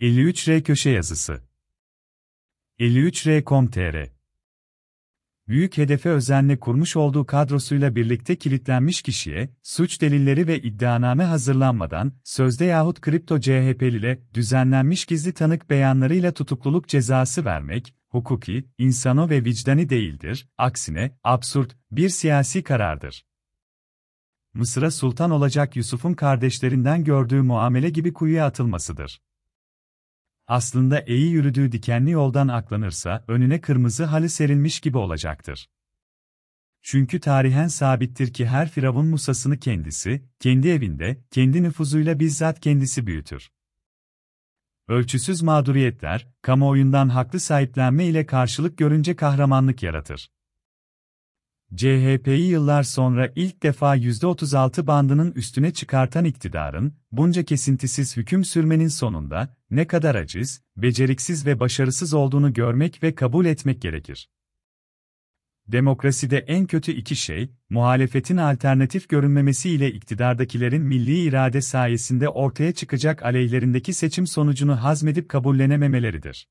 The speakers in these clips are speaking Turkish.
53R Köşe Yazısı 53R.com.tr Büyük hedefe özenle kurmuş olduğu kadrosuyla birlikte kilitlenmiş kişiye, suç delilleri ve iddianame hazırlanmadan, sözde yahut kripto CHP'lile düzenlenmiş gizli tanık beyanlarıyla tutukluluk cezası vermek, hukuki, insano ve vicdani değildir, aksine, absürt, bir siyasi karardır. Mısır'a sultan olacak Yusuf'un kardeşlerinden gördüğü muamele gibi kuyuya atılmasıdır. Aslında eği yürüdüğü dikenli yoldan aklanırsa, önüne kırmızı halı serilmiş gibi olacaktır. Çünkü tarihen sabittir ki her firavun musasını kendisi, kendi evinde, kendi nüfuzuyla bizzat kendisi büyütür. Ölçüsüz mağduriyetler, kamuoyundan haklı sahiplenme ile karşılık görünce kahramanlık yaratır. CHP'yi yıllar sonra ilk defa %36 bandının üstüne çıkartan iktidarın, bunca kesintisiz hüküm sürmenin sonunda, ne kadar aciz, beceriksiz ve başarısız olduğunu görmek ve kabul etmek gerekir. Demokraside en kötü iki şey, muhalefetin alternatif görünmemesi ile iktidardakilerin milli irade sayesinde ortaya çıkacak aleyhlerindeki seçim sonucunu hazmedip kabullenememeleridir.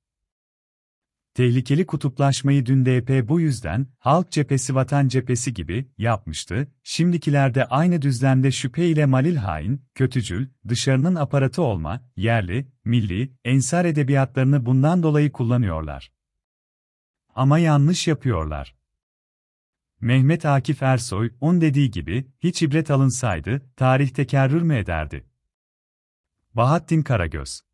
Tehlikeli kutuplaşmayı dün DP bu yüzden, halk cephesi vatan cephesi gibi, yapmıştı, şimdikilerde aynı düzlemde şüphe ile malil hain, kötücül, dışarının aparatı olma, yerli, milli, ensar edebiyatlarını bundan dolayı kullanıyorlar. Ama yanlış yapıyorlar. Mehmet Akif Ersoy, on dediği gibi, hiç ibret alınsaydı, tarih tekerrür mü ederdi? Bahattin Karagöz